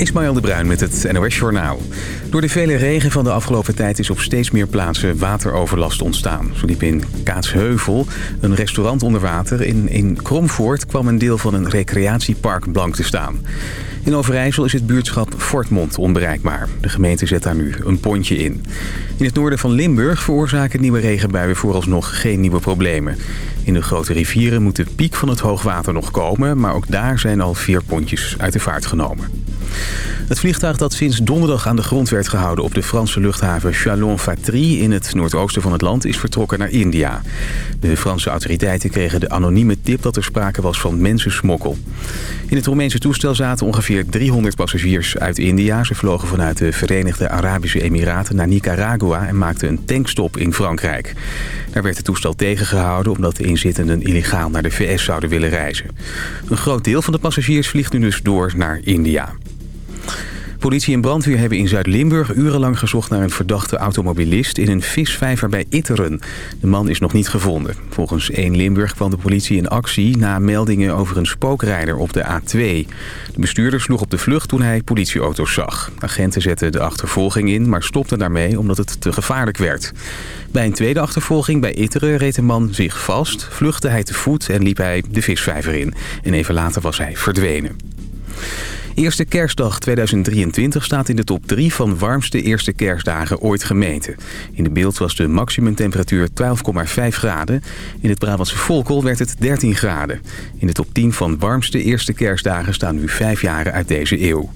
Ismaël de Bruin met het NOS Journaal. Door de vele regen van de afgelopen tijd is op steeds meer plaatsen wateroverlast ontstaan. Zo liep in Kaatsheuvel een restaurant onder water. In, in Kromvoort kwam een deel van een recreatiepark blank te staan. In Overijssel is het buurtschap Fortmond onbereikbaar. De gemeente zet daar nu een pontje in. In het noorden van Limburg veroorzaken nieuwe regenbuien vooralsnog geen nieuwe problemen. In de grote rivieren moet de piek van het hoogwater nog komen... maar ook daar zijn al vier pontjes uit de vaart genomen. Het vliegtuig dat sinds donderdag aan de grond werd gehouden op de Franse luchthaven Chalon-Vatry in het noordoosten van het land is vertrokken naar India. De Franse autoriteiten kregen de anonieme tip dat er sprake was van mensensmokkel. In het Roemeense toestel zaten ongeveer 300 passagiers uit India. Ze vlogen vanuit de Verenigde Arabische Emiraten naar Nicaragua en maakten een tankstop in Frankrijk. Daar werd het toestel tegengehouden omdat de inzittenden illegaal naar de VS zouden willen reizen. Een groot deel van de passagiers vliegt nu dus door naar India. Politie en brandweer hebben in Zuid-Limburg urenlang gezocht naar een verdachte automobilist in een visvijver bij Itteren. De man is nog niet gevonden. Volgens 1 Limburg kwam de politie in actie na meldingen over een spookrijder op de A2. De bestuurder sloeg op de vlucht toen hij politieauto's zag. Agenten zetten de achtervolging in, maar stopten daarmee omdat het te gevaarlijk werd. Bij een tweede achtervolging bij Itteren reed de man zich vast, vluchtte hij te voet en liep hij de visvijver in. En even later was hij verdwenen. Eerste kerstdag 2023 staat in de top 3 van warmste eerste kerstdagen ooit gemeten. In de beeld was de maximumtemperatuur 12,5 graden. In het Brabantse Volkel werd het 13 graden. In de top 10 van warmste eerste kerstdagen staan nu 5 jaren uit deze eeuw.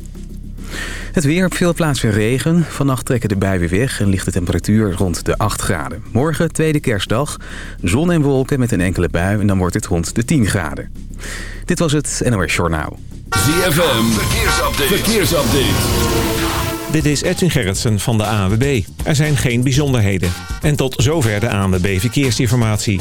Het weer op veel plaatsen regen. Vannacht trekken de buien weer weg en ligt de temperatuur rond de 8 graden. Morgen, tweede kerstdag, zon en wolken met een enkele bui en dan wordt het rond de 10 graden. Dit was het NOS Journaal. ZFM, verkeersupdate. verkeersupdate. Dit is Edwin Gerritsen van de ANWB. Er zijn geen bijzonderheden. En tot zover de ANWB Verkeersinformatie.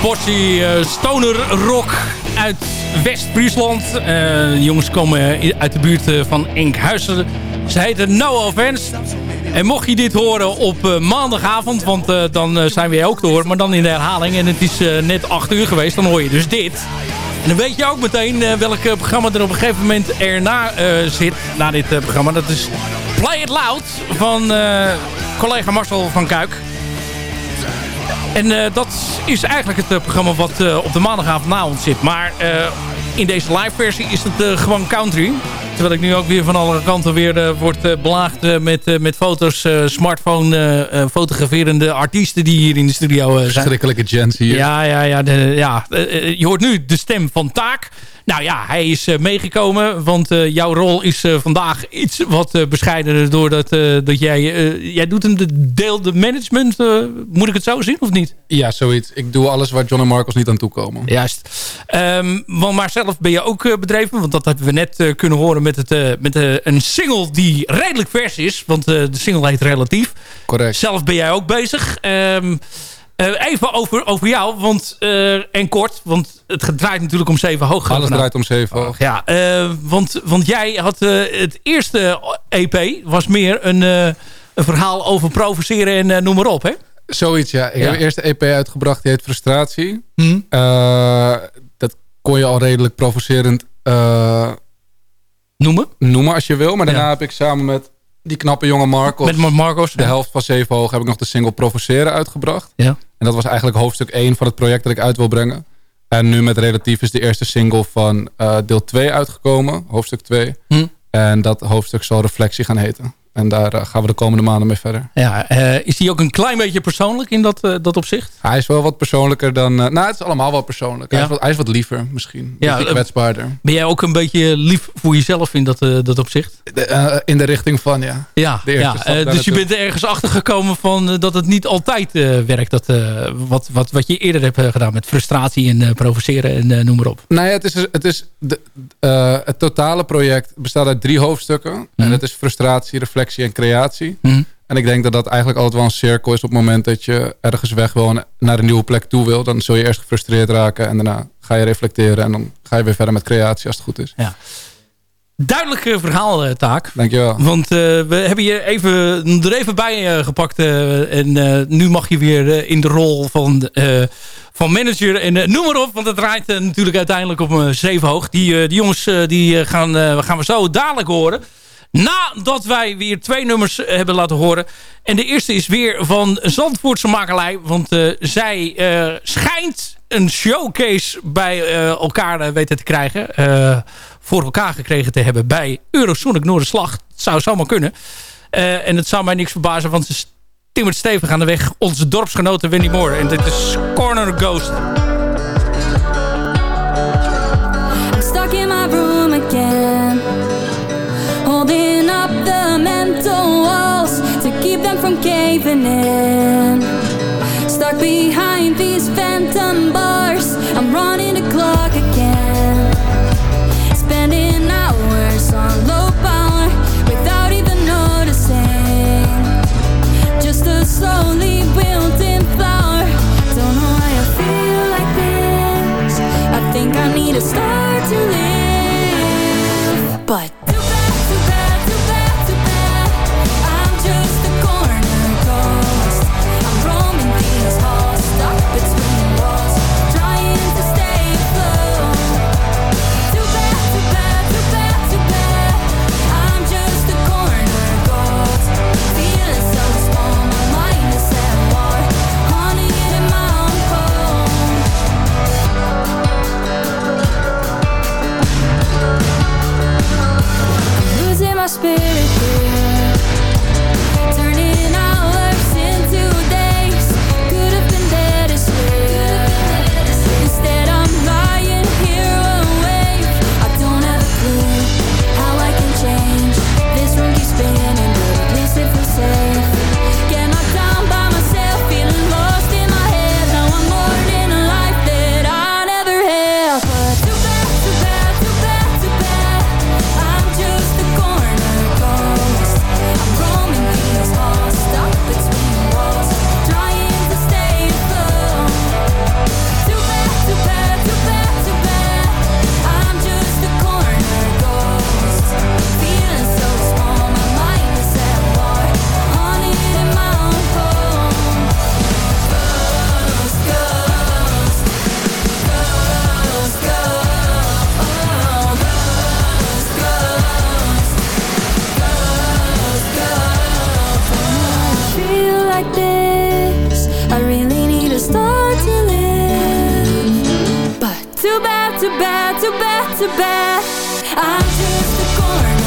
Portie eh, stoner rock uit West-Friesland. Eh, de jongens komen uit de buurt eh, van Enkhuizen. Ze heten No Offense. En mocht je dit horen op eh, maandagavond, want eh, dan eh, zijn we ook horen, maar dan in de herhaling. En het is eh, net 8 uur geweest, dan hoor je dus dit. En dan weet je ook meteen eh, welk eh, programma er op een gegeven moment erna eh, zit, na dit eh, programma. Dat is Play It Loud van eh, collega Marcel van Kuik. En eh, dat is eigenlijk het eh, programma wat eh, op de maandagavond na ons zit. Maar in deze live versie is het gewoon country. Terwijl ik nu ook weer van alle kanten weer eh, word eh, belaagd eh, met, met foto's, smartphone fotograferende artiesten die hier in de studio zijn. Schrikkelijke gents hier. Ja, ja, ja, de, ja. Je hoort nu de stem van Taak. Nou ja, hij is meegekomen, want jouw rol is vandaag iets wat bescheidener doordat dat jij, jij doet hem de deel de management, moet ik het zo zien of niet? Ja, zoiets. Ik doe alles waar John en Marcos niet aan toekomen. Juist. Um, maar zelf ben je ook bedreven, want dat hebben we net kunnen horen met, het, uh, met een single die redelijk vers is, want de single heet Relatief. Correct. Zelf ben jij ook bezig. Um, Uh, even over, over jou, want, en kort, want het draait natuurlijk om zeven hoog. Alles draait om zeven hoog. Oh, ja, want, want jij had het eerste EP, was meer een, een verhaal over provoceren en noem maar op, hè? Zoiets, ja. Ik ja. heb de eerste EP uitgebracht, die heet Frustratie. Hmm. dat kon je al redelijk provocerend noemen? Noemen als je wil, maar daarna ja. heb ik samen met die knappe jonge Marcos. Met Marcos. De helft van Zeven Hoog heb ik nog de single Provoceren uitgebracht. Ja. En dat was eigenlijk hoofdstuk 1 van het project dat ik uit wil brengen. En nu met Relatief is de eerste single van uh, deel 2 uitgekomen. Hoofdstuk 2. Hm. En dat hoofdstuk zal Reflectie gaan heten. En daar uh, gaan we de komende maanden mee verder. Ja, uh, is die ook een klein beetje persoonlijk in dat, uh, dat opzicht? Hij is wel wat persoonlijker dan... nou, het is allemaal wel persoonlijk. Ja. Hij, is wat, hij, is wat, liever misschien. Ja, kwetsbaarder. Ben jij ook een beetje lief voor jezelf in dat, dat opzicht? De, in de richting van, ja. Ja, ja dus je bent er ergens achter gekomen van dat het niet altijd werkt. Dat, wat, wat, wat je eerder hebt gedaan met frustratie en provoceren en noem maar op. Nou ja, het is, het, is de, het totale project bestaat uit drie hoofdstukken. Mm. En dat is frustratie, reflectie en creatie. Mm. En ik denk dat dat eigenlijk altijd wel een cirkel is op het moment dat je ergens weg wil en naar een nieuwe plek toe wil. Dan zul je eerst gefrustreerd raken en daarna ga je reflecteren en dan ga je weer verder met creatie als het goed is. Ja. Duidelijke verhaaltaak. Dankjewel. Want uh, we hebben je even, er even bij uh, gepakt. Uh, en nu mag je weer in de rol van, van manager. En noem maar op, want het draait natuurlijk uiteindelijk op een zeven hoog. Die, die jongens die gaan, gaan we zo dadelijk horen. Nadat wij weer twee nummers hebben laten horen. En de eerste is weer van Zandvoortse makelij. Want uh, zij uh, schijnt een showcase bij elkaar weten te krijgen. voor elkaar gekregen te hebben bij Eurosonic Noorderslag. Het zou zomaar kunnen. en het zou mij niks verbazen, want ze timmert stevig aan de weg. Onze dorpsgenoten Wendy Moore. En dit is Corner Ghost. evening Stuck behind bad. I'm just a corner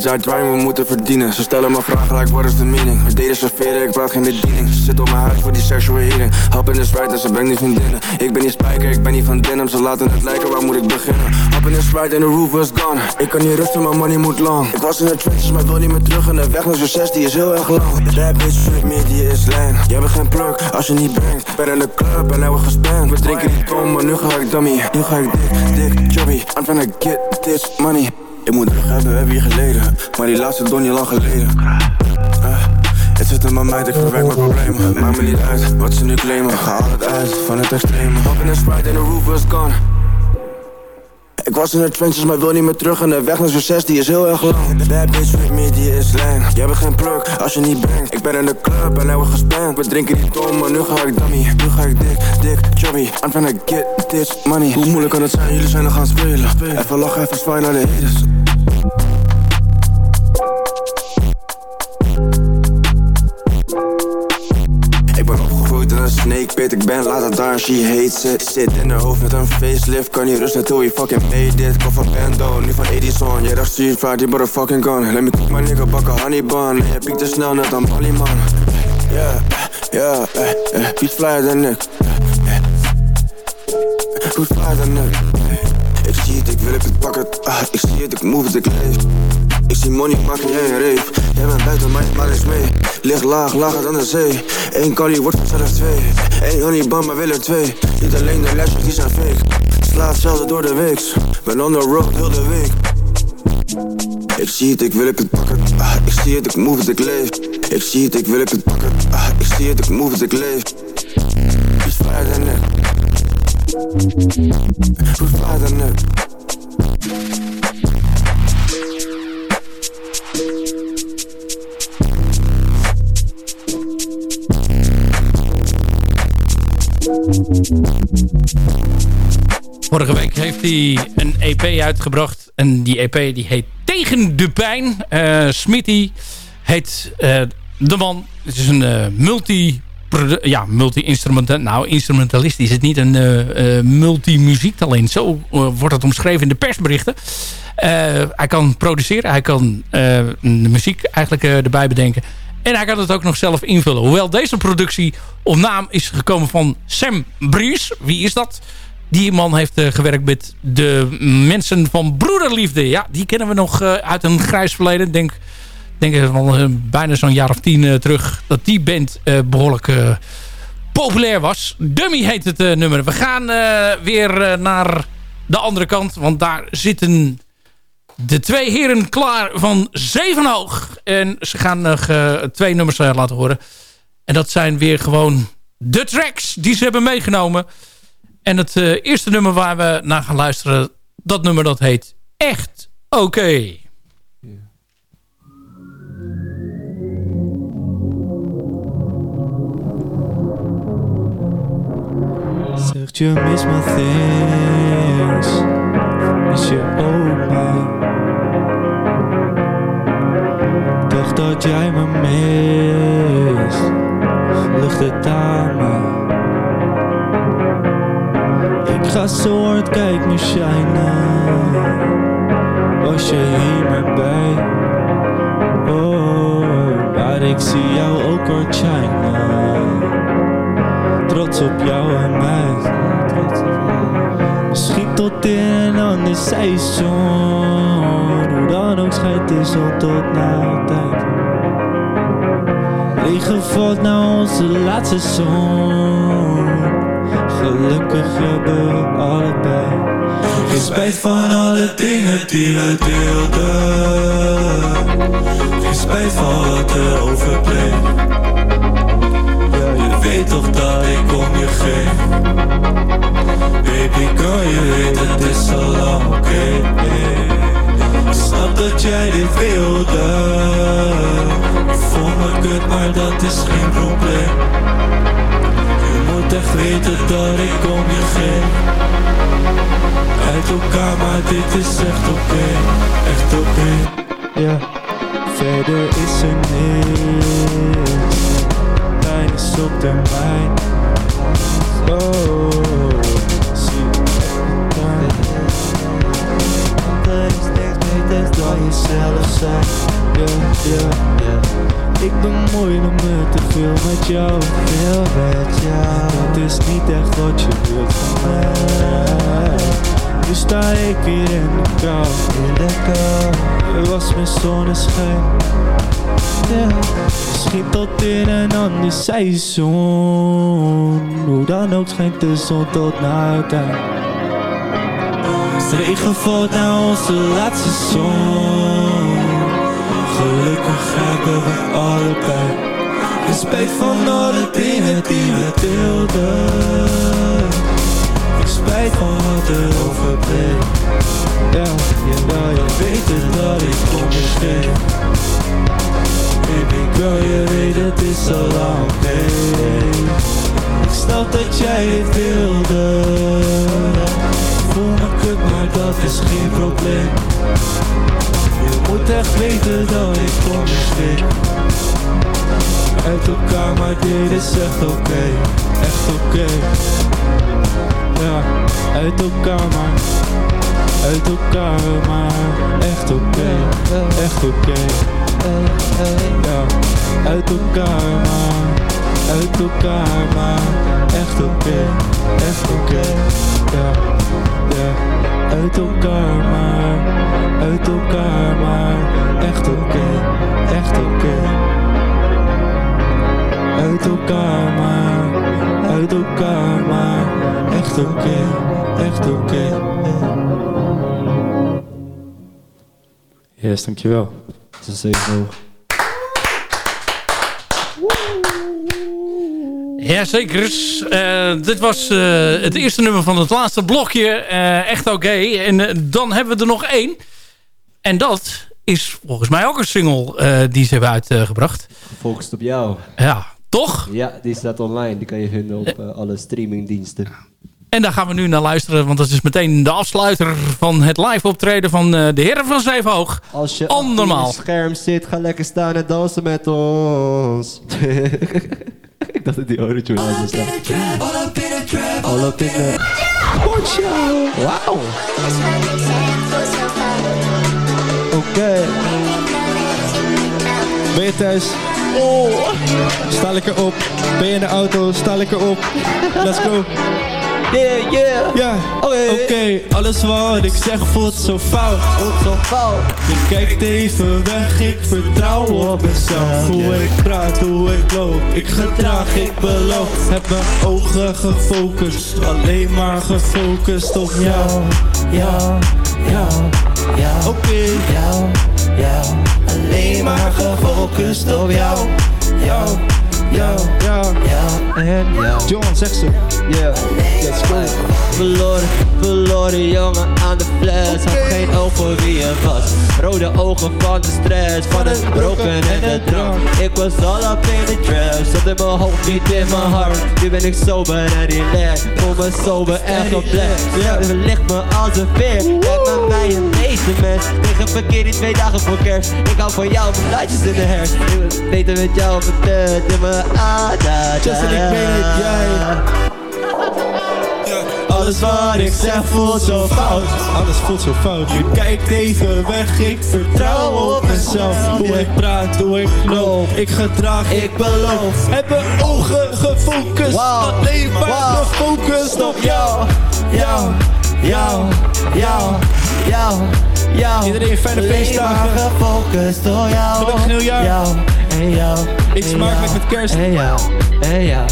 Die trying, we moeten verdienen. Ze stellen me vragen, like, what is the meaning? We deden serveren, ik praat geen bediening. Ze zit op mijn huis voor die sexual healing. Hap in de sprite en ze brengt niet vriendinnen. Ik ben niet spijker, ik ben niet van denim. Ze laten het lijken, waar moet ik beginnen? Hap in de sprite en de roof was gone. Ik kan niet rusten, mijn money moet lang. Ik was in de trenches, maar wil niet meer terug En de weg. Naar succes, die is heel erg lang. Bad bitch, with me, die is lijn. Jij bent geen pluk, als je niet brengt Ben in de club en hij wordt gespend We drinken niet tom, maar nu ga ik dummy. Nu ga ik dik, dik, chubby. I'm tryna get this money ik moet terug hebben, we hebben hier geleden. Maar die laatste don niet lang geleden. Eh, Het zit in mijn meid, ik verwerk mijn problemen. Maakt me niet uit, wat ze nu claimen. Ga altijd uit, van het extreme. Hop in sprite en de roof was gone. Ik was in de trenches, maar wil niet meer terug. En de weg naar succes, die is heel erg lang. Bad bitch with me, die is lijn Jij bent geen pluk, als je niet brengt. Ik ben in de club en hij wordt gespend We drinken niet tom, maar nu ga ik dummy. Nu ga ik dik, dik, chubby. I'm tryna get this money. Hoe moeilijk kan het zijn, jullie zijn nog gaan spelen. Even lachen, even zwaaien naar de haters pit Ik ben later daar, she hates it. Zit in haar hoofd met een facelift Kan niet rusten till you fucking made it. Kom van nu van Edison. Yeah, dat street fight, die motherfucking gun. Let me cook my nigga, bakken honey bun. Je piekt te snel net aan man. Yeah, yeah, eh, eh Wie flyer dan ik? Eh. Hoe flyer dan ik? Ik zie het, ik wil het, ik pak het. Ah, Ik zie het, ik move het, ik leef ik zie money, maak jij een reef Jij bent buiten, maar maar eens mee. Lig laag, lager dan de zee. Eén kali wordt vanzelf twee. Eén honey bam, maar wil er twee. Niet alleen de lesjes, die zijn fake. Slaat zelden door de weeks Ben on the road heel de week. Ik zie het, ik wil ik het pakken. Ah, Ik zie het, ik move het, ik leef. Ik zie het, ik wil ik het pakken. Ah, Ik zie het, ik move het, ik leef. Is flyer dan ik? Is flyer dan ik? Vorige week heeft hij een EP uitgebracht. En die EP die heet Tegen de Pijn. Eh Smitty heet eh, de man. Het is een eh, multi... Ja, multi-instrumental. Nou, instrumentalist is het niet. Een eh, multi-muziektalent. Zo wordt het omschreven in de persberichten. Hij kan produceren. Hij kan de muziek eigenlijk erbij bedenken. En hij kan het ook nog zelf invullen. Hoewel deze productie op naam is gekomen van Sam Bries. Wie is dat? Die man heeft eh, gewerkt met de mensen van Broederliefde. Ja, die kennen we nog eh, uit een grijs verleden. Denk, denk wel eh, bijna zo'n jaar of tien terug. Dat die band eh, behoorlijk eh, populair was. Dummy heet het nummer. We gaan weer naar de andere kant. Want daar zitten de twee heren klaar van Zevenhoog. En ze gaan nog eh, twee nummers eh, laten horen. En dat zijn weer gewoon de tracks die ze hebben meegenomen. En het eh, eerste nummer waar we naar gaan luisteren... dat nummer dat heet Echt Oké. Zegt je mis mijn things Is je dat jij me mist Lucht het aan me Ik ga zo hard, kijk me shinen Was je hier maar bij Oh, maar ik zie jou ook hard shinen trots op jou en mij. Misschien tot in een ander seizoen. Hoe dan ook schijnt is al tot na altijd. Valt naar onze laatste zon. Gelukkig hebben we allebei. Geen spijt van alle dingen die we deelden. Geen spijt van wat er overbleef. Je weet toch dat ik om je geef. Baby girl, je weet het is al lang oké. Snap dat jij dit wilde. Ik voel me kut, maar dat is geen probleem. Je moet echt weten dat ik om je geef. Uit elkaar, maar dit is echt oké. Echt oké. Ja, verder is er niks. Pijn is op termijn. Zonneschijn. Ja. Misschien tot in een ander seizoen. Hoe dan ook schijnt de zon tot naar het eind. Regen valt naar onze laatste zon. Gelukkig hebben we allebei. In spijt van alle dingen die we deelden. In spijt van wat er overbleef. Ja, ja, je weet dat ik geef. Baby girl, je weet het is al lang oké. Ik snap dat jij het wilde. Voel me kut, maar dat is geen probleem. Je moet echt weten dat ik schrik. Uit elkaar, maar dit is echt oké. Echt oké. Ja, uit elkaar, maar. Uit elkaar, maar. Echt oké. Echt oké. Ja, uit elkaar, maar. Uit elkaar, maar. Echt oké. Echt oké. Ja, ja. Uit elkaar, maar. Uit elkaar, maar. Echt oké. Echt oké. Uit elkaar, maar. Uit elkaar, maar. Echt oké. Echt oké. Yes, dankjewel. Dat is een 7 hoog. Jazeker. Eh dit was eh, het eerste nummer van het laatste blokje. Eh, echt oké. En dan hebben we er nog één. En dat is volgens mij ook een single eh, die ze hebben uitgebracht. Gefocust op jou. Ja, toch? Ja, die staat online. Die kan je vinden op alle streamingdiensten. En daar gaan we nu naar luisteren. Want dat is meteen de afsluiter van het live optreden van eh, de heren van Zevenhoog. Als je Andermaal. achter je scherm zit, ga lekker staan en dansen met ons. Ik dacht dat die zou staan. All up in the trap. All up in. Wauw. Oké. Ben je thuis? Oh. Sta lekker op. Ben je in de auto? Sta lekker op. Let's go. Yeah, yeah. Ja, oké. Alles wat ik zeg voelt zo fout. Voelt zo fout. Je kijkt even weg, ik vertrouw op mezelf. Hoe ik praat, hoe ik loop. Ik gedraag, ik beloof. Heb mijn ogen gefocust. Alleen maar gefocust op jou. Ja, ja, ja. Oké. Jou, jou. Alleen maar gefocust op jou. Jou, jou, Ja, jou en jou. John, zeg ze. Yeah, let's go. Verloren, verloren jongen aan de fles. Had geen oog voor wie je was. Rode ogen van de stress, van het roken en de drank. Ik was all up in the trap, zat in mijn hoofd, niet in mijn hart. Nu ben ik sober en relaxed, voel me sober en gepland. Ja, ligt me als een veer, kijk naar mij een deze mens. Tegen verkeer die twee dagen voor kerst. Ik hou van jou, mijn blaadjes in de herfst. Ik wil weten met jou op het in mijn ik ben het, jij. Alles wat ik zeg voelt zo fout. Alles voelt zo fout. Je kijkt even weg, ik vertrouw op mezelf. Hoe ik praat, hoe ik loop. Ik gedraag, ik beloof. Heb mijn ogen gefocust. Wow. Alleen maar Wow. gefocust op jou. jou, jou, jou, jou, jou. Iedereen fijne feestdagen. Gefocust op jou. Gelukkig nieuwjaar. Jou en jou. En smakelijk met kerst. En jou, en jou.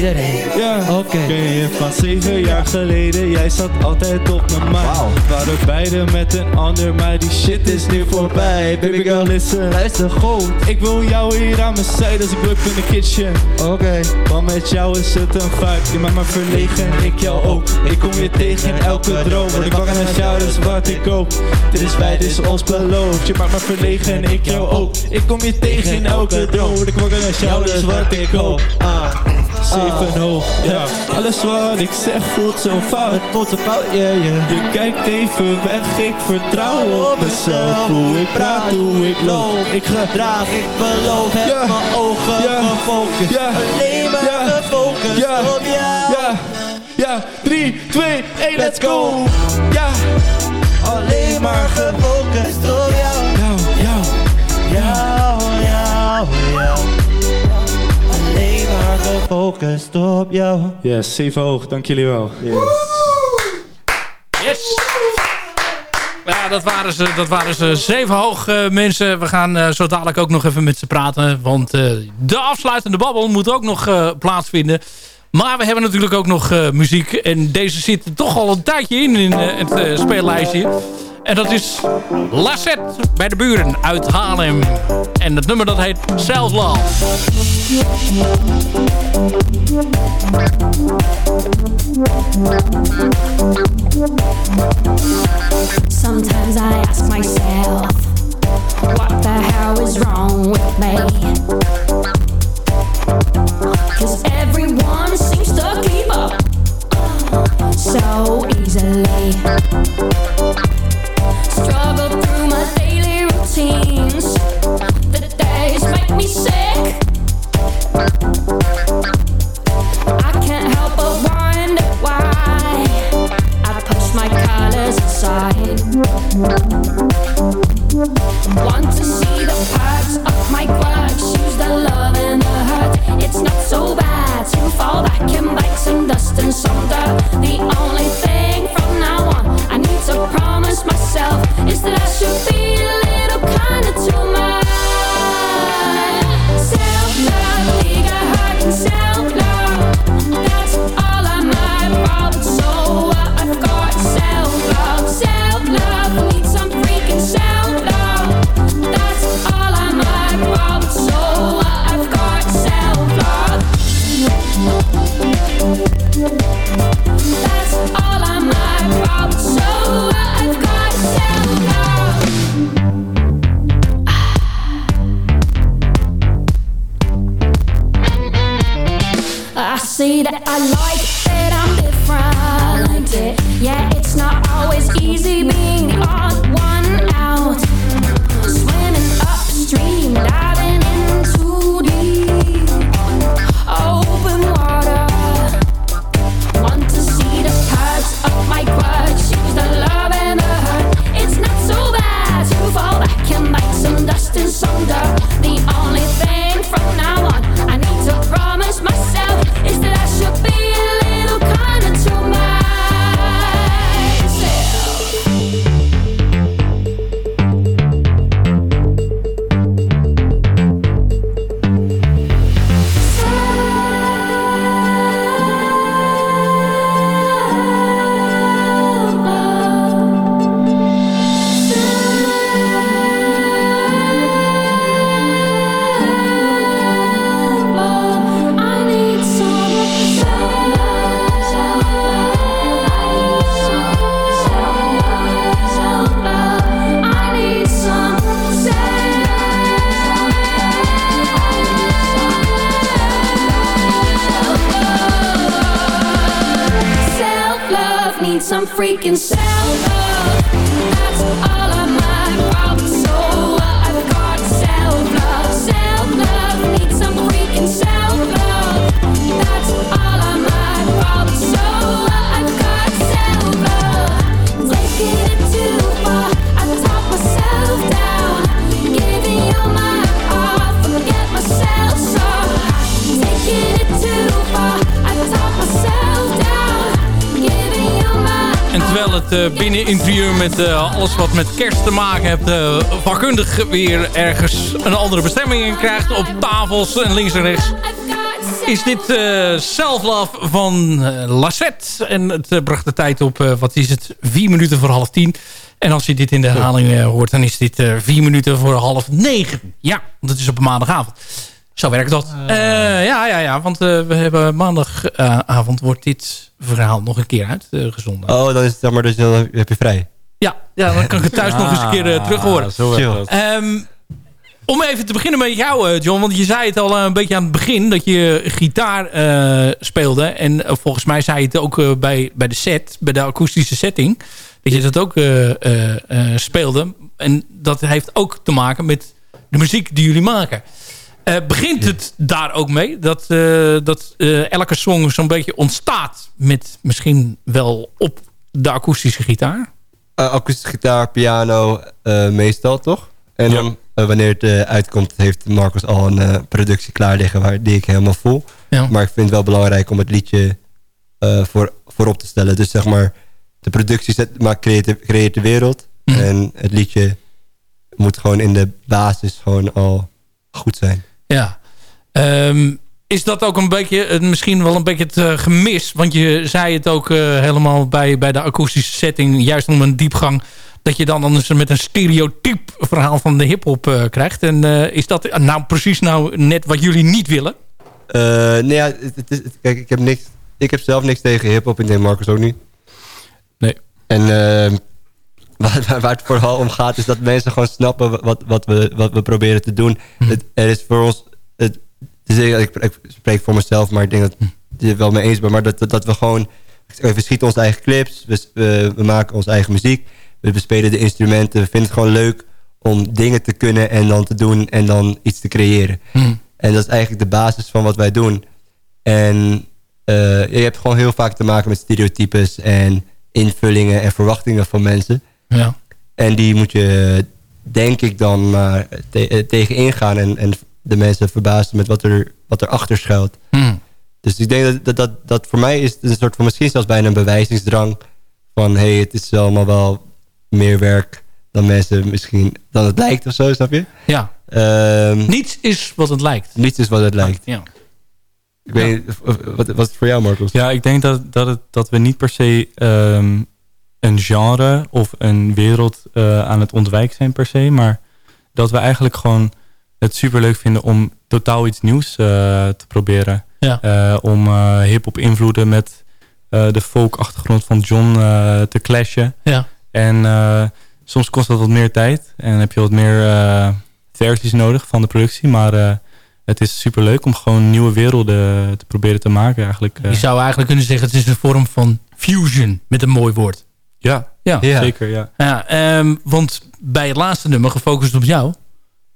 Iedereen. Ja, Oké. ken je van zeven jaar geleden, jij zat altijd op mijn mind. We waren beide met een ander, maar die shit is nu voorbij. Baby girl, listen. Luister goed. Ik wil jou hier aan mijn zijde als ik druk in de kitchen. Oké. Want met jou is het een vibe, je maakt me verlegen, ik jou ook. Ik kom je tegen in elke droom, want ik wakker naar jou, dus wat ik hoop. Dit is wij, dit is ons beloofd. Je maakt me verlegen en ik jou ook. Ik kom je tegen in elke droom, want ik wakker naar jou, dus wat ik hoop. Ah. Zeven hoog, ja. Alles wat ik zeg voelt zo fout. Voelt zo fout, yeah, yeah. Je kijkt even weg, ik vertrouw op mezelf. Hoe ik praat, hoe ik loop. Ik ga Draag, ik beloof, heb Ja. mijn ogen Ja. gefocust. Ja. Alleen maar Ja. gefocust Ja. op jou. Ja, ja, 3, 2, 1, let's go! Ja, Alleen maar gefocust op jou. jou, jou. Jou, jou, jou. Gefocust op jou. Yes, zeven hoog, dank jullie wel. Yes! Ja, dat waren ze, dat waren ze zeven hoog eh, mensen. We gaan eh, zo dadelijk ook nog even met ze praten. Want eh, de afsluitende babbel moet ook nog eh, plaatsvinden. Maar we hebben natuurlijk ook nog eh, muziek. En deze zit er toch al een tijdje in, in het eh, speellijstje. En dat is Lasset bij de buren uit Haarlem. En het nummer dat heet Self Love. Sometimes I ask myself, what the hell is wrong with me? Cause everyone seems to keep up so easily. Fall back and bite some dust and some dirt. The only thing alles wat met kerst te maken heeft... eh, vakkundig weer ergens een andere bestemming in krijgt... op tafels en links en rechts... is dit eh Self Love van eh, Lassette. En het bracht de tijd op, wat is het, vier minuten voor half tien. En als je dit in de herhaling hoort, dan is dit vier minuten voor half negen. Ja, want het is op een maandagavond. Zo werkt dat. Ja, ja, ja, want we hebben maandagavond wordt dit verhaal nog een keer uitgezonden. Oh, dan is het maar, dus dan heb je vrij. Ja, ja, dan kan ik het thuis nog eens een keer eh, terug horen. Dat. Ehm, om even te beginnen met jou, eh, John. Want je zei het al eh, een beetje aan het begin. Dat je gitaar eh, speelde. En volgens mij zei je het ook bij, bij de set. Bij de akoestische setting. Dat je dat ook eh, eh, eh, speelde. En dat heeft ook te maken met de muziek die jullie maken. Eh, begint het daar ook mee? Dat, eh, dat elke song zo'n beetje ontstaat. Met misschien wel op de akoestische gitaar? Eh, akoestische gitaar, piano, eh, meestal toch? En dan, eh, wanneer het uitkomt, heeft Marcus al een productie klaar liggen waar, die ik helemaal voel. Ja. Maar ik vind het wel belangrijk om het liedje voor, voorop te stellen. Dus zeg maar, de productie zet, maakt creëert, de- creëert de wereld. Mhm. En het liedje moet gewoon in de basis gewoon al goed zijn. Ja. Ehm, is dat ook een beetje, eh, misschien wel een beetje het eh, gemis? Want je zei het ook eh, helemaal bij, bij de akoestische setting, juist om een diepgang, dat je dan anders met een stereotyp verhaal van de hip-hop krijgt. En is dat nou precies nou net wat jullie niet willen? Nee, ja, het, het is, kijk, ik heb, niks, ik heb zelf niks tegen hip-hop. Ik denk Marcus ook niet. Nee. En ehm, waar, het vooral om gaat, is dat mensen gewoon snappen wat, wat, we, wat we proberen te doen. Het, er is voor ons. Het, ik, ik spreek voor mezelf, maar ik denk dat je het wel mee eens bent. Maar dat, dat, dat we gewoon. We schieten onze eigen clips, we, we, we maken onze eigen muziek, we bespelen de instrumenten. We vinden het gewoon leuk om dingen te kunnen en dan te doen en dan iets te creëren. En dat is eigenlijk de basis van wat wij doen. En eh, je hebt gewoon heel vaak te maken met stereotypes en invullingen en verwachtingen van mensen. Ja. En die moet je, denk ik, dan maar te, tegen ingaan en, en de mensen verbazen met wat er, wat er achter schuilt. Hmm. Dus ik denk dat, dat, dat, dat voor mij is een soort van misschien zelfs bijna een bewijzingsdrang. Van hé, hey, het is allemaal wel meer werk dan mensen misschien dan het lijkt of zo, snap je? Ja. Ehm, Niets is wat het lijkt. niets is wat het lijkt. Ja. Ik weet wat was het voor jou, Marcus? Ja, ik denk dat, dat, het, dat we niet per se ehm, een genre of een wereld eh, aan het ontwijken zijn per se. Maar dat we eigenlijk gewoon het superleuk vinden om totaal iets nieuws eh, te proberen. Ja. Eh, om eh hip-hop invloeden met de folk-achtergrond van John te clashen. Ja. En soms kost dat wat meer tijd. En heb je wat meer versies nodig van de productie. Maar het is superleuk om gewoon nieuwe werelden te proberen te maken eigenlijk. Je zou eigenlijk kunnen zeggen, het is een vorm van fusion, met een mooi woord. Ja, Ja. zeker. Ja. Ja, ehm, want bij het laatste nummer, gefocust op jou...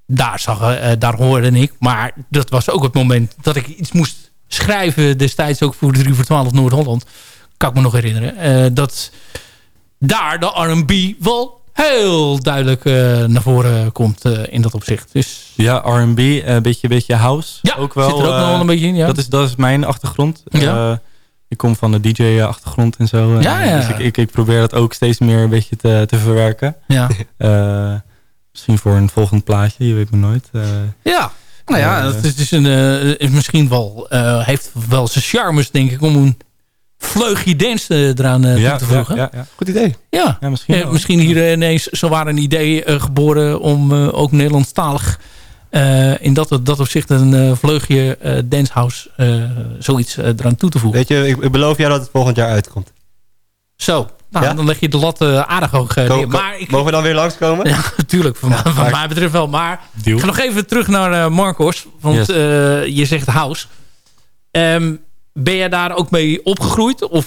daar, zag, eh, daar hoorde ik. Maar dat was ook het moment dat ik iets moest schrijven... destijds ook voor de 3 voor 12 Noord-Holland. Kan ik me nog herinneren. eh, dat daar de R&B wel heel duidelijk eh, naar voren komt eh, in dat opzicht. Dus Ja, R&B, eh, een beetje, beetje house. Ja, ook wel, zit er ook nog eh, wel een beetje in, ja. Dat is, dat is mijn achtergrond. Ja. Eh, ik kom van de DJ-achtergrond en zo. Ja, Eh, ja. Dus ik, ik, ik probeer dat ook steeds meer een beetje te, te verwerken. Ja. Eh, misschien voor een volgend plaatje, je weet maar nooit. Eh, Ja, nou ja, Eh, het is, dus een, eh, is misschien wel, eh, heeft wel zijn charmes, denk ik, om een vleugje dance eh, eraan eh, ja, toe te voegen. ja, ja. Goed idee. Ja, misschien Eh, misschien hier eh, ineens zowaar een idee eh, geboren om eh, ook Nederlandstalig eh, in dat, dat opzicht een eh, vleugje eh dancehouse eh, zoiets eh, eraan toe te voegen. Weet je, ik, ik beloof jou dat het volgend jaar uitkomt. Zo, nou, Ja? dan leg je de lat eh, aardig hoog eh, neer. Maar ik, Mogen we dan weer langskomen? Ja, natuurlijk. Van, van maar- mij betreft wel. Maar Deal. ik ga nog even terug naar eh, Marcos. Want Yes. eh, je zegt house. Ehm, ben jij daar ook mee opgegroeid? Of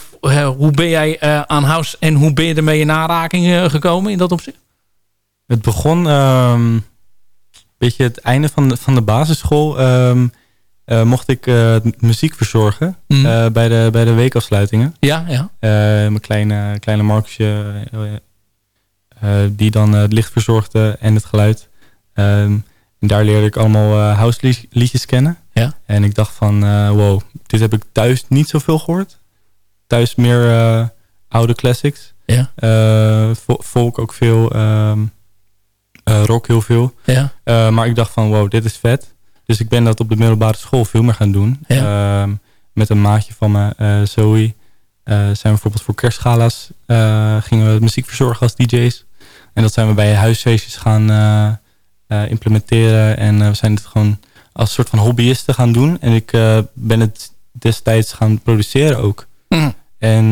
hoe ben jij eh, aan house en hoe ben je ermee in aanraking gekomen in dat opzicht? Het begon een beetje het einde van de, van de basisschool. ehm, eh, mocht ik eh, muziek verzorgen Mhm. eh, bij, de, bij de weekafsluitingen. Ja, ja. Mijn kleine, kleine Marcusje, die dan het licht verzorgde en het geluid. Ehm, en daar leerde ik allemaal house lied- liedjes kennen. Ja. En ik dacht van, wow, dit heb ik thuis niet zoveel gehoord. Thuis meer oude classics. Ja. Folk ook veel. ehm, eh, rock heel veel. Ja. Maar ik dacht van, wow, dit is vet. Dus ik ben dat op de middelbare school veel meer gaan doen. Ehm, met een maatje van me, eh, Zoe. eh, zijn we bijvoorbeeld voor kerstgala's eh, gingen we muziek verzorgen als DJ's. En dat zijn we bij huisfeestjes gaan implementeren. En we zijn het gewoon als soort van hobbyisten gaan doen. En ik ben het destijds gaan produceren ook. Mhm. En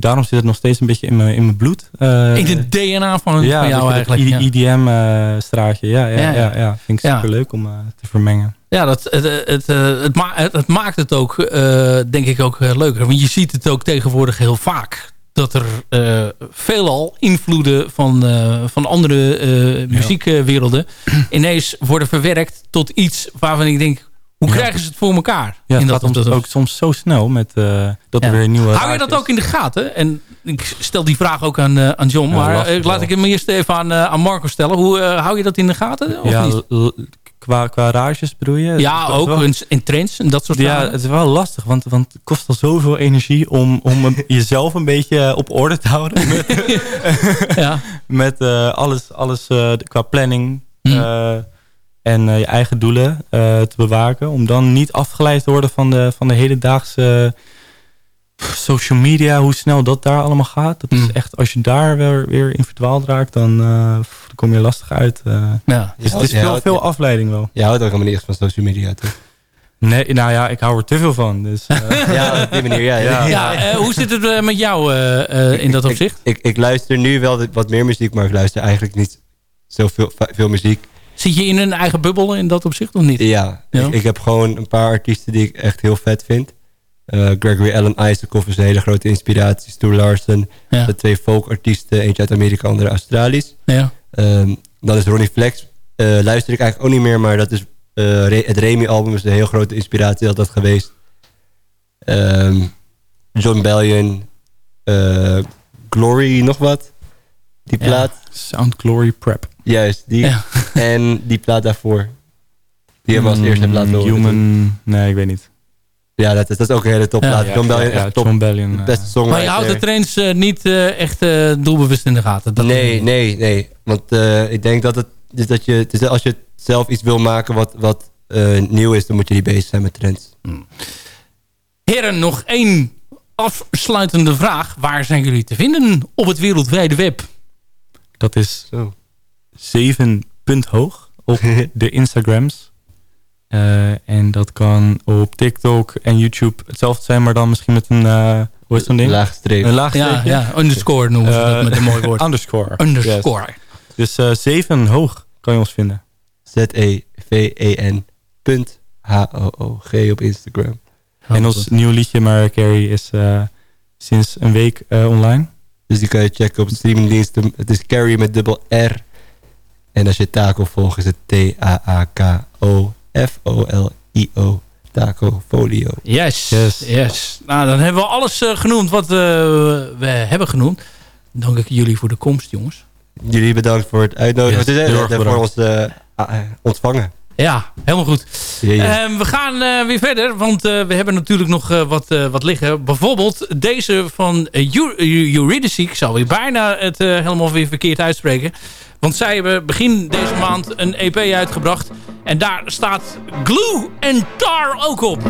daarom zit het nog steeds een beetje in mijn, in mijn bloed. Eh, In het DNA van, ja, van jou eigenlijk. ja. IDM-straatje. ja, ja, Ja, ja, ja. ja, Vind ik super leuk om eh, te vermengen. Ja, dat, het, het, eh, het, ma- het, maakt het ook, eh, denk ik, ook eh, leuker. Want je ziet het ook tegenwoordig heel vaak. Dat er eh, veelal invloeden van, eh, van andere eh, muziekwerelden... ineens worden verwerkt tot iets waarvan ik denk... Hoe Ja. krijgen ze het voor elkaar? Ja, In gaat dat soms ook soms zo snel met eh, dat er Ja. weer nieuwe Hou je dat ook in de gaten? En ik stel die vraag ook aan, eh, aan John. Ja, maar lastig eh, laat ik hem eerst even aan, aan Marco stellen. Hoe hou je dat in de gaten? Of Ja, niet? qua, qua rages bedoel je? Ja, ook wel- in, in trends en dat soort Ja, dingen. het is wel lastig, want, want het kost al zoveel energie om, om jezelf een beetje op orde te houden. Met, ja. met alles, alles qua planning Mhm. En eh, je eigen doelen eh, te bewaken. Om dan niet afgeleid te worden van de, van de hedendaagse social media, hoe snel dat daar allemaal gaat. Dat is Mhm. echt, als je daar weer, weer in verdwaald raakt, dan, eh, dan kom je lastig uit. eh. Ja. Dus het is veel, houdt- veel afleiding wel. Je houdt ook helemaal niet echt van social media, toch? Nee, nou ja, ik hou er te veel van. Dus, eh, Ja, op die manier, ja. Ja. Ja, eh, hoe zit het met jou eh, eh, in dat opzicht? Ik, ik luister nu wel wat meer muziek, maar ik luister eigenlijk niet zoveel veel muziek. Zit je in een eigen bubbel in dat opzicht of niet? Ja, Ja. Ik, ik heb gewoon een paar artiesten die ik echt heel vet vind. Eh, Gregory Allen Isaacoff is een hele grote inspiratie. Stu Larsen. Ja. De twee folkartiesten. Eentje uit Amerika, andere Australisch. Ja. Ehm, dan is Ronnie Flex. eh, luister ik eigenlijk ook niet meer. Maar dat is, eh, Re- het Remy-album is een heel grote inspiratie altijd geweest. Ehm, John Bellion. eh, Glory, nog wat. Die Ja. plaat. Sound Glory Prep. Juist, die. En die plaat daarvoor. Die hebben we als eerste hebben laten horen. Human, nee, ik weet niet. Ja, dat is, dat is ook een hele topplaat. Ja, John Bellion, ja, echt top. John Bellion, eh. Beste songwriter. Maar je houdt de trends eh, niet eh, echt eh, doelbewust in de gaten? Dat nee, nee, nee. Want eh, ik denk dat het... Dus dat je, is als je zelf iets wil maken wat, wat eh, nieuw is... dan moet je niet bezig zijn met trends. Heren, nog één afsluitende vraag. Waar zijn jullie te vinden op het wereldwijde web? Dat is Zo. zeven punt hoog op de Instagrams. Eh, en dat kan op TikTok en YouTube hetzelfde zijn, maar dan misschien met een, eh hoe is zo'n ding? Lage streep. Een laag Ja, ja, underscore noemen ze dat Eh, met een mooi woord. Underscore. Underscore. Yes. Dus zeven hoog kan je ons vinden. Z-E-V-E-N punt H-O-O-G op Instagram. en ons nieuw liedje, Mariah Carey, is eh, sinds een week eh, online. Dus die kan je checken op streamingdiensten. Het is Carrie met dubbel R. En als je Taco volgt is het T-A-A-K-O-F-O-L-I-O. Taco Folio. Yes, yes. Nou, dan hebben we alles eh, genoemd wat eh, we hebben genoemd. Dank ik jullie voor de komst, jongens. Jullie bedankt voor het uitnodigen. Yes, Eh, voor ons eh, ontvangen. Ja, helemaal goed. Ehm, we gaan weer verder, want we hebben natuurlijk nog wat, wat liggen. Bijvoorbeeld deze van uh, Eurydice. Ik zou weer bijna het helemaal weer verkeerd uitspreken. Want zij hebben begin deze maand een EP uitgebracht. En daar staat Glue en Tar ook op.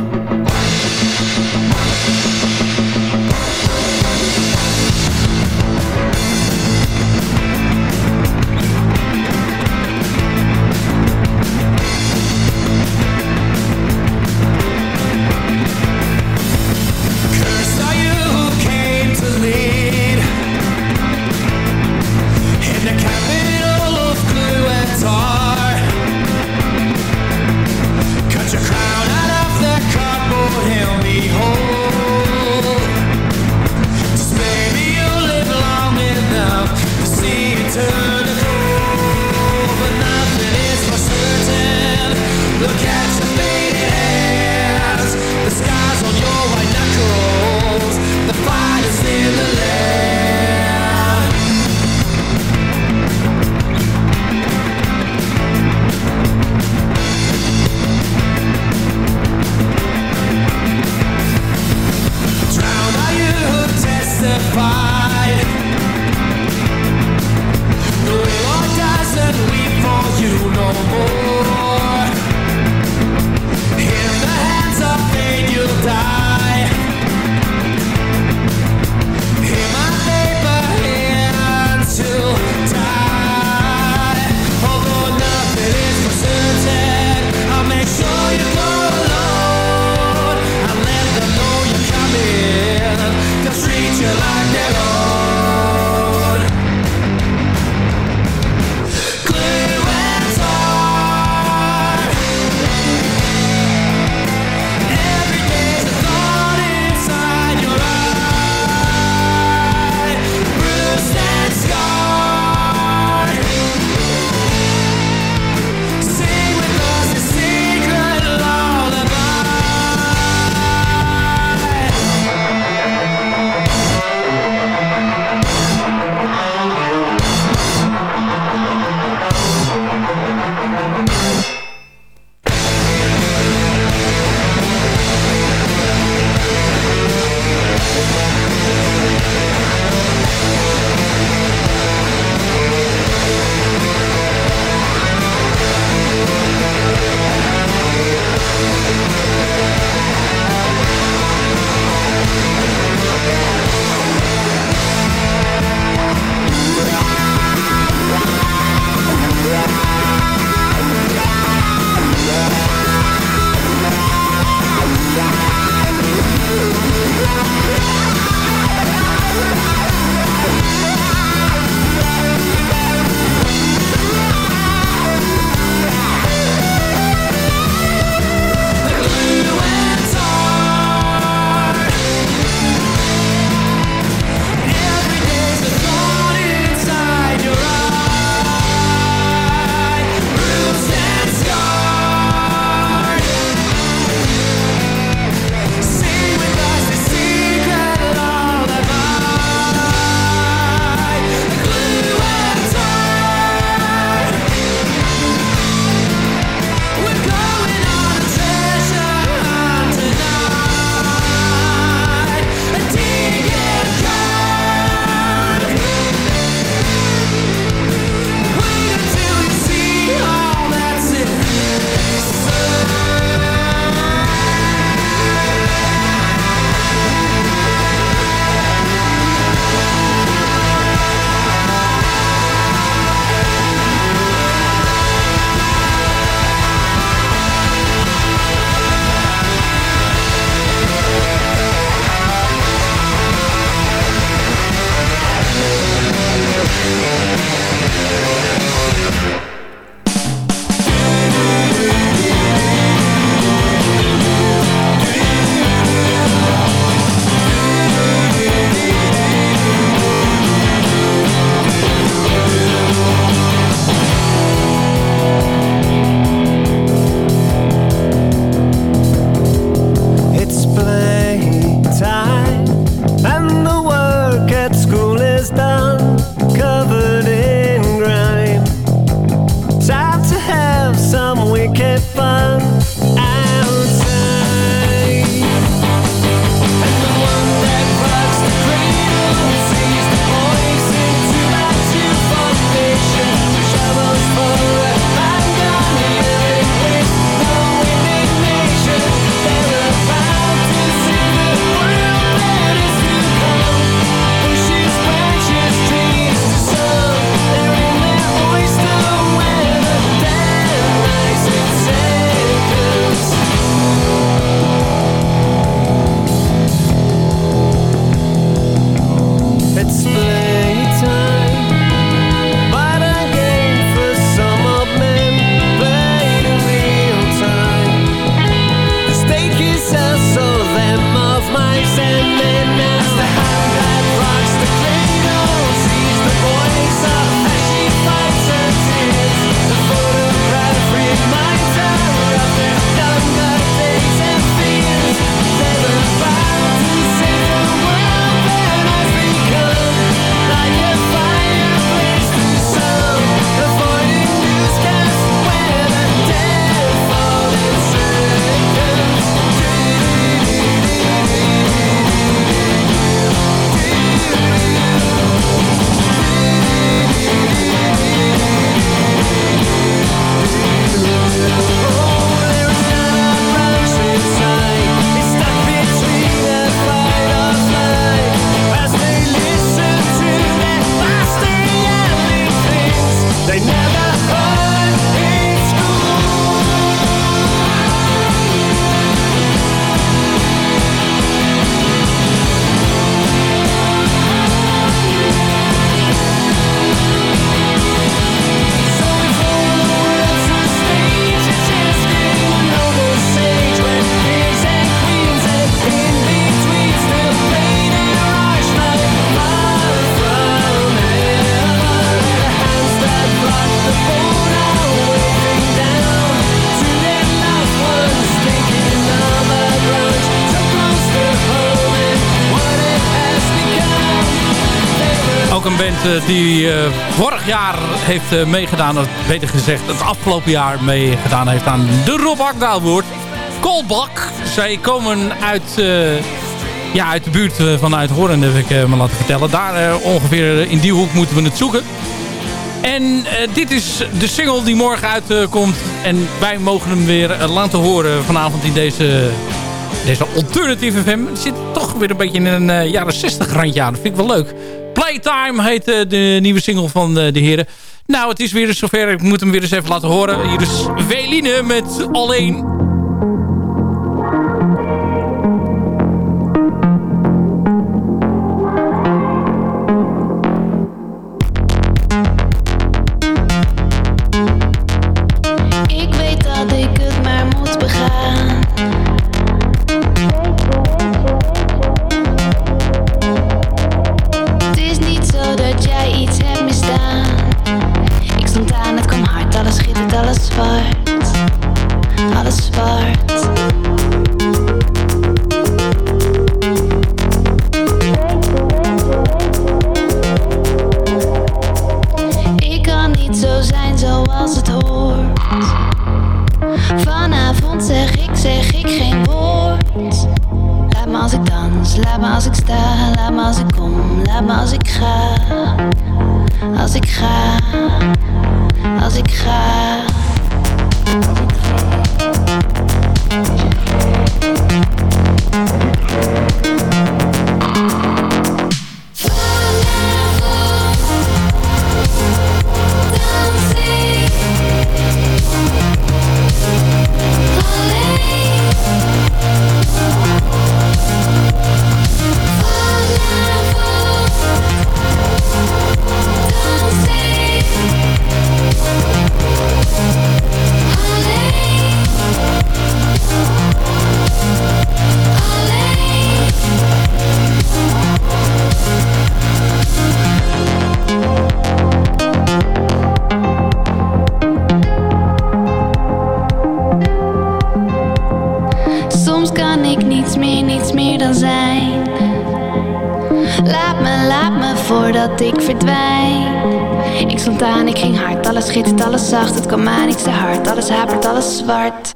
die eh, vorig jaar heeft eh, meegedaan, of beter gezegd het afgelopen jaar meegedaan heeft aan de Rob Akda Award. Kolbak. Zij komen uit, eh, ja, uit de buurt vanuit Hoorn, heb ik me laten vertellen. Daar ongeveer in die hoek moeten we het zoeken. En dit is de single die morgen uitkomt. en wij mogen hem weer laten horen vanavond in deze, deze Alternative FM. Zit toch weer een beetje in een jaren 60 randje aan. Dat vind ik wel leuk. Playtime heet eh, de nieuwe single van eh, de heren. Nou, het is weer eens zover. Ik moet hem weer eens even laten horen. Hier is Veline met Alleen. Boulevard.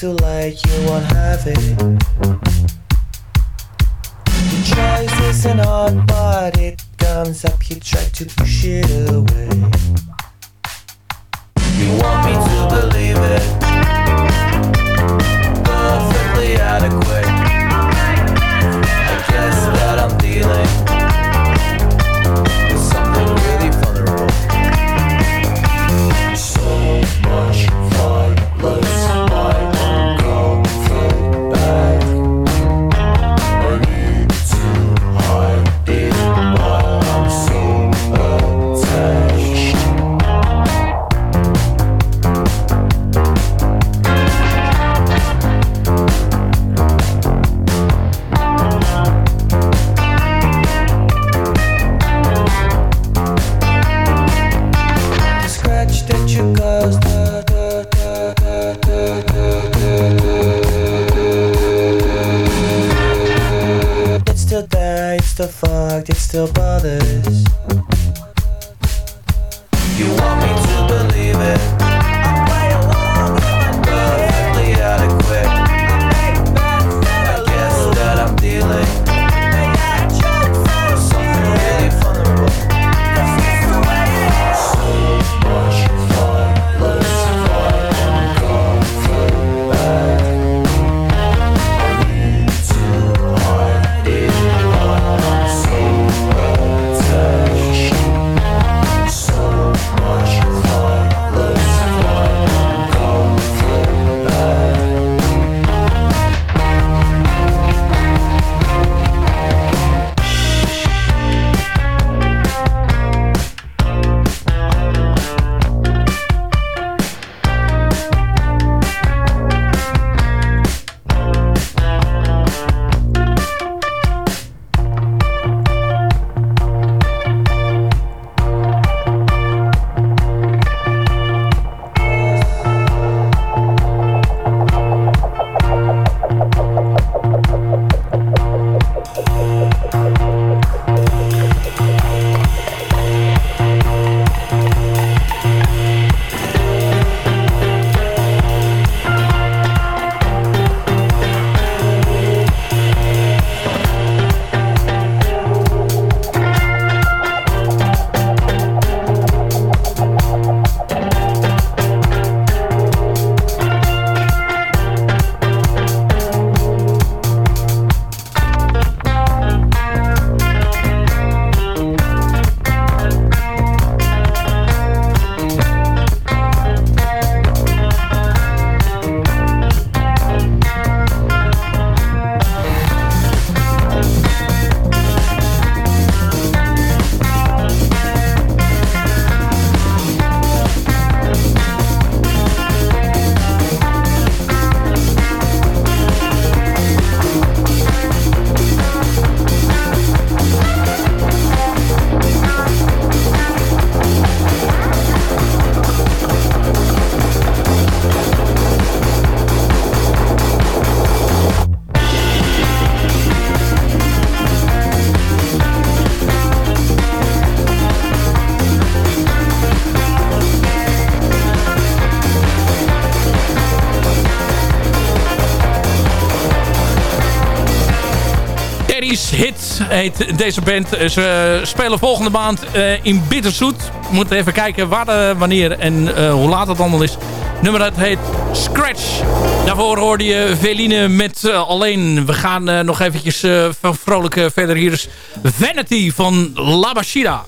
into like you won't have it. The choice is an odd, but it comes up. You try to push it away. You want me to believe it. Is Hit heet deze band. Ze spelen volgende maand eh, in Bitterzoet. We moeten even kijken waar, eh, wanneer en eh, hoe laat het allemaal is. Nummer dat heet Scratch. Daarvoor hoorde je Veline met Alleen. We gaan nog eventjes van vrolijk verder. Hier is Vanity van La Bashira.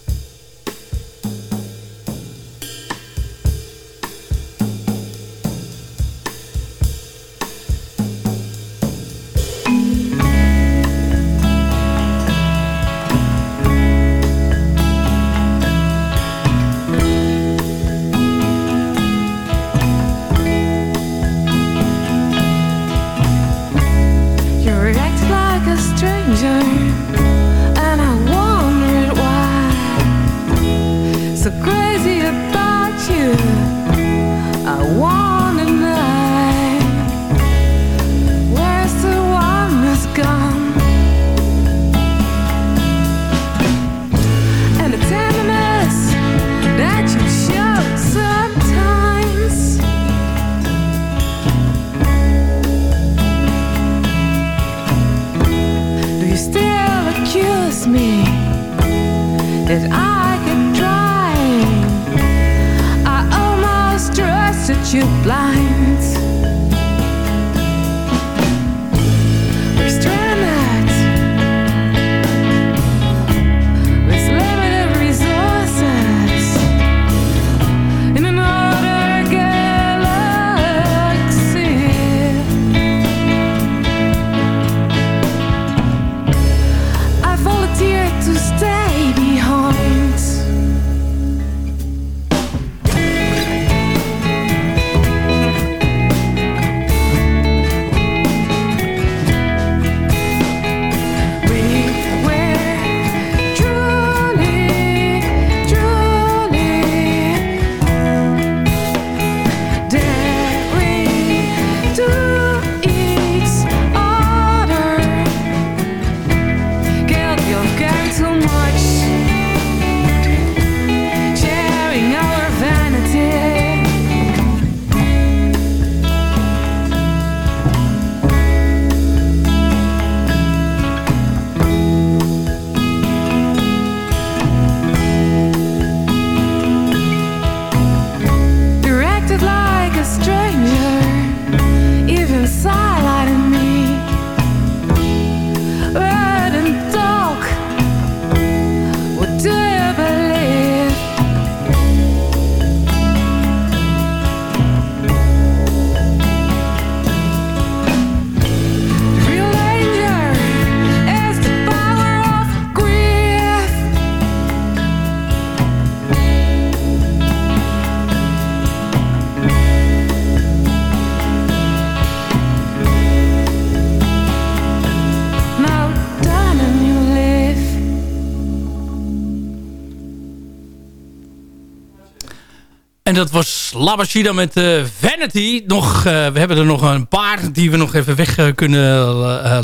Dat was Labashida met eh, Vanity. Nog, eh, we hebben er nog een paar die we nog even weg eh, kunnen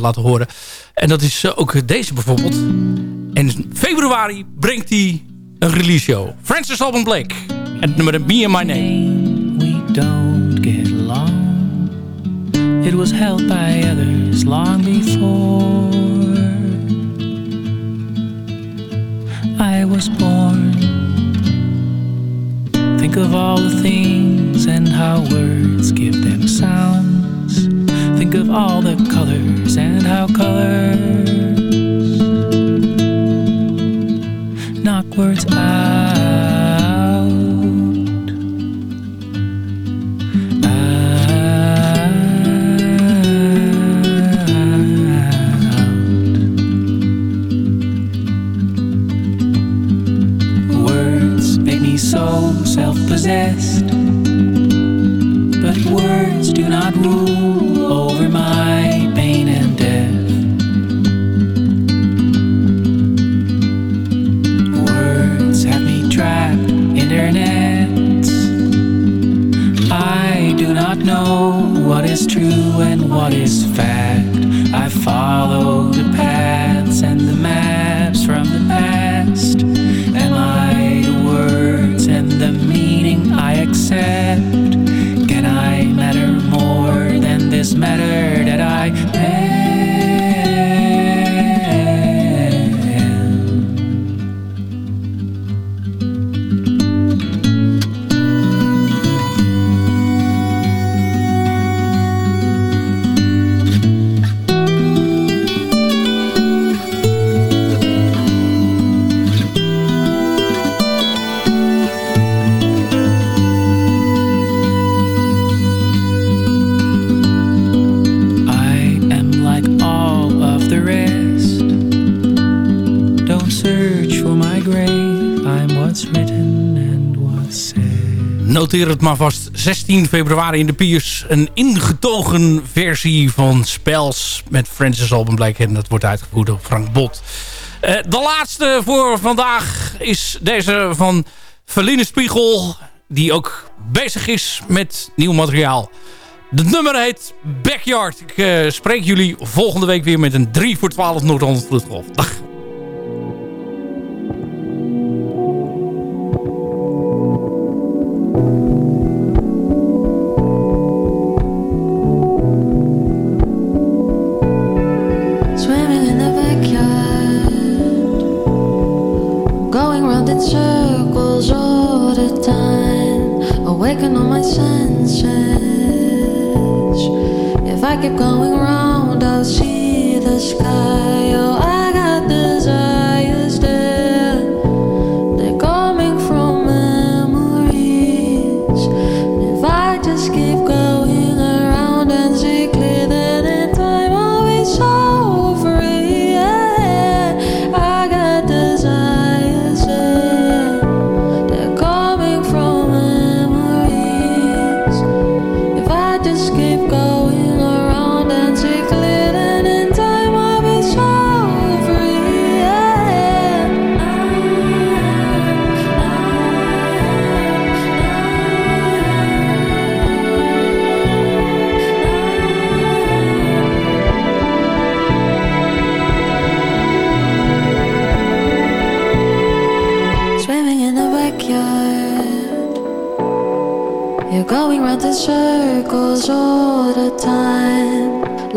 laten horen. En dat is ook deze bijvoorbeeld. En in februari brengt hij een release show. Francis Alban Blake. En nummer Me and My Name. we don't get along. It was held by others long before I was born. Think of all the things and how words give them sounds. Think of all the colors and how colors knock words out. True and what is fact. I follow and. Noteer het maar vast. 16 februari in de Piers. Een ingetogen versie van Spels met Francis Alban Blake. En dat wordt uitgevoerd door Frank Bot. Eh, de laatste voor vandaag is deze van Verline Spiegel. Die ook bezig is met nieuw materiaal. De nummer heet Backyard. Ik eh, spreek jullie volgende week weer met een 3 voor 12 Noord-Holland Vloedgolf. Dag.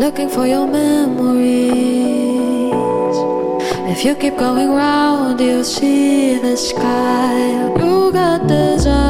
looking for your memories. If you keep going round, you'll see the sky. You got desire.